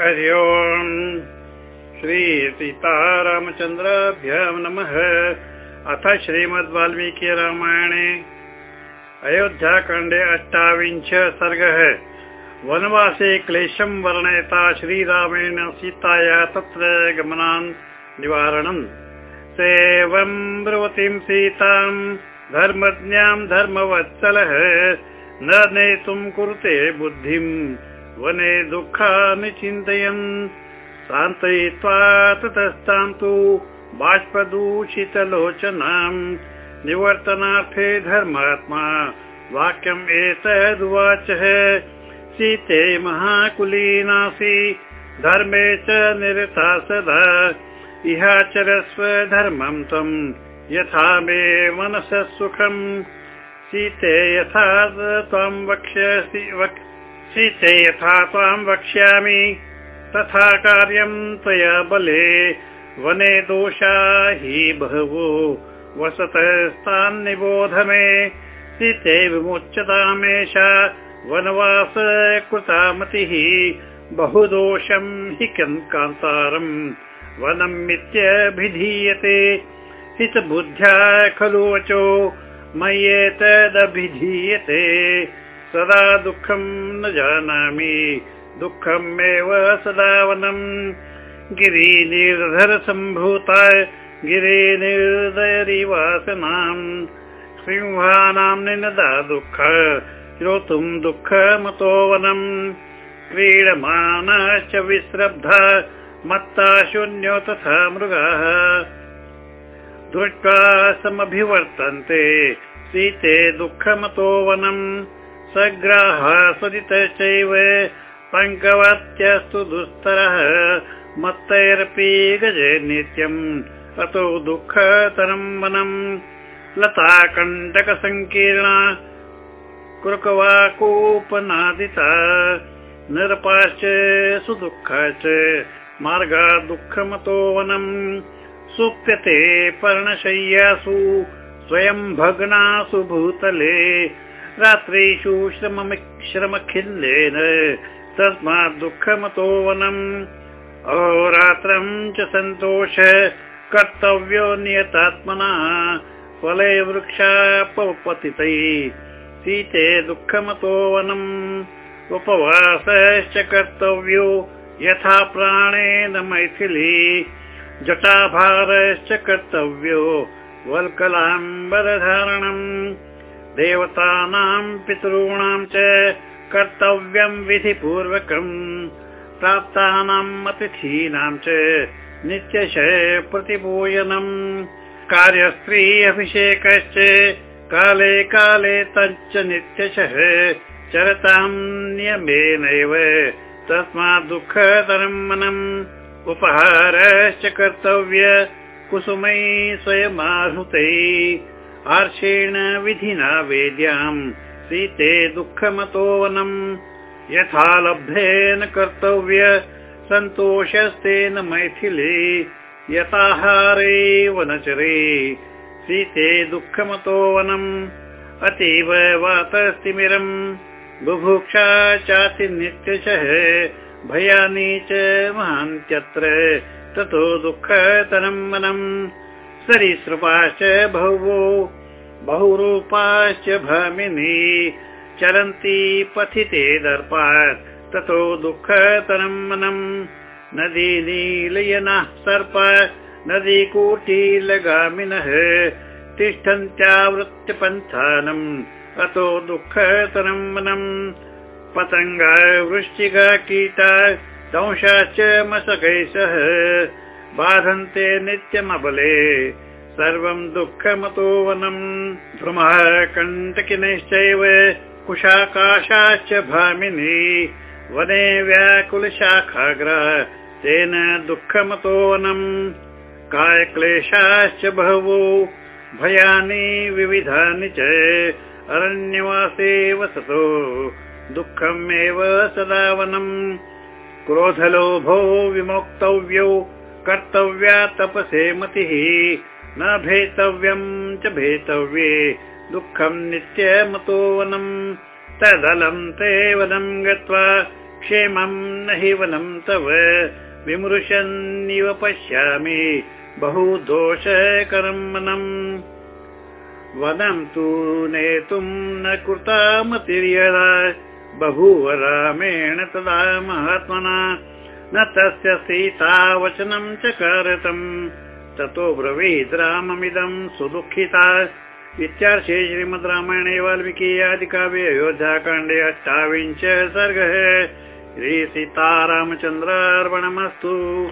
हरि ओम्। श्रीसीतारामचन्द्राभ्यां नमः। अथ श्रीमद् वाल्मीकि रामायणे। अयोध्याकाण्डे अष्टाविंश सर्गः। वनवासे क्लेशं वर्णयता श्रीरामेण सीताया तत्र गमनान् निवारणम्। सेवं ब्रुवतीं सीतां धर्मज्ञां धर्मवत्सलः। न नेतुं कुरुते बुद्धिम् वने दुःखानि चिन्तयन् सान्तयित्वा ततस्तां तु बाष्पदूषितलोचनाम् निवर्तनार्थे धर्मात्मा। वाक्यम् एतदुवाचः सीते महाकुलीनासि धर्मे च निरता सदा। इहाचरस्व धर्मं त्वम्। यथा मे मनसः सुखम्। सीते यथा त्वां वक्ष्यसि सीते यथा त्वां वक्ष्यामि। तथा कार्यं त्वया बले। वने दोषा हि बहवो। वसतस्तान् निबोध मे। सीते विमुच्यतामेषा वनवास कृता मतिः बहुदोषं हि कान्तारम् वनमित्यभिधीयते हितबुद्ध्या खलु वचो। मय्येतदभिधीयते सदा दुःखं न जानामि। दुःखमेव सदा वनम् गिरिनिर्धरसम्भूता गिरिनिर्दयरिवासनाम्। सिंहानां निनदा दुःख श्रोतुं दुःखमतो वनम् क्रीडमानश्च विश्रब्धा मत्ता शून्यो तथा मृगाः। दृष्ट्वा समभिवर्तन्ते सीते दुःखमतो वनम् सग्राह सदितश्चैव पङ्कवत्यस्तु दुस्तरः मत्तैरपि गजे नित्यम् अतो दुःखतरम् वनम्। लता कण्टकसङ्कीर्णा कृकवाकूपनादिता निरपाश्च सुदुःखा मार्गा दुःखमतो वनम्। सुप्यते पर्णशय्यासु स्वयं भग्नासु भूतले श्रमखिल्लेन तस्मात् दुःखमतो वनम् अहोरात्रं च सन्तोष कर्तव्यो नियतात्मना फले वृक्षापपतितै सीते दुःखमतो वनम् उपवासश्च कर्तव्यो यथा प्राणेन मैथिली जटाभारश्च कर्तव्यो वल्कलाम्बरधारणम् देवतानां पितॄणां च कर्तव्यं विधिपूर्वकम् प्राप्तानाम् अतिथीनां च नित्यश प्रतिपूजनम्। कार्यस्त्री अभिषेकश्च काले काले तच्च नित्यशः चरतां नियमेनैव तस्मात् दुःखतरं मनम् उपहारश्च कर्तव्य कुसुमै स्वयमाहृतै हर्षेण विधिना वेद्याम् सीते दुःखमतो वनम् यथा लब्धेन कर्तव्य सन्तोषस्तेन मैथिले यथाहारे वनचरे सीते दुःखमतो वनम् अतीव वातस्तिमिरम् बुभुक्षा चाति नित्यशः भयानि च महान्त्यत्र ततो दुःखतरम् वनम् सरीसृपाश्च बहवो बहुरूपाश्च भामिनी चरन्ति पथिते दर्पात् ततो दुःखतरम् वनम् नदी नीलयनः सर्प नदीकूटीलगामिनः तिष्ठन्त्यावृत्यपन्थानम् अतो दुःखतरम् वनम् पतङ्गा वृश्चिका कीटा दंशाश्च मशकै सह बाधन्ते नित्यमबले सर्वं दुःखमतो वनम् भ्रमः कण्टकिनश्चैव कुशाकाशाश्च भामिनी वने व्याकुलशाखाग्र तेन दुःखमतो वनम् कायक्लेशाश्च बहवो भयानि विविधानि च अरण्यवासे वसतो दुःखमेव सदा वनम् क्रोधलोभो विमोक्तव्यौ कर्तव्या तपसे मतिः। न भेतव्यम् च भेतव्ये दुःखम् नित्यमतो वनम् तदलं ते वनं गत्वा क्षेमं न हि वनं तव। विमृशन्निव पश्यामि बहु दोषकरं मनम् वनं तु नेतुं न कृता मतिर्यदा बभूव रामेण तदा महात्मना न तस्य सीता वचनं चकारतम् ततो ब्रवीद् राममिदं सुदुःखिता। इत्यार्षे श्रीमद् रामायणे वाल्मीकि आदिकाव्ये अयोध्याकाण्डे अष्टाविंश सर्गः। श्रीसीतारामचन्द्रार्पणमस्तु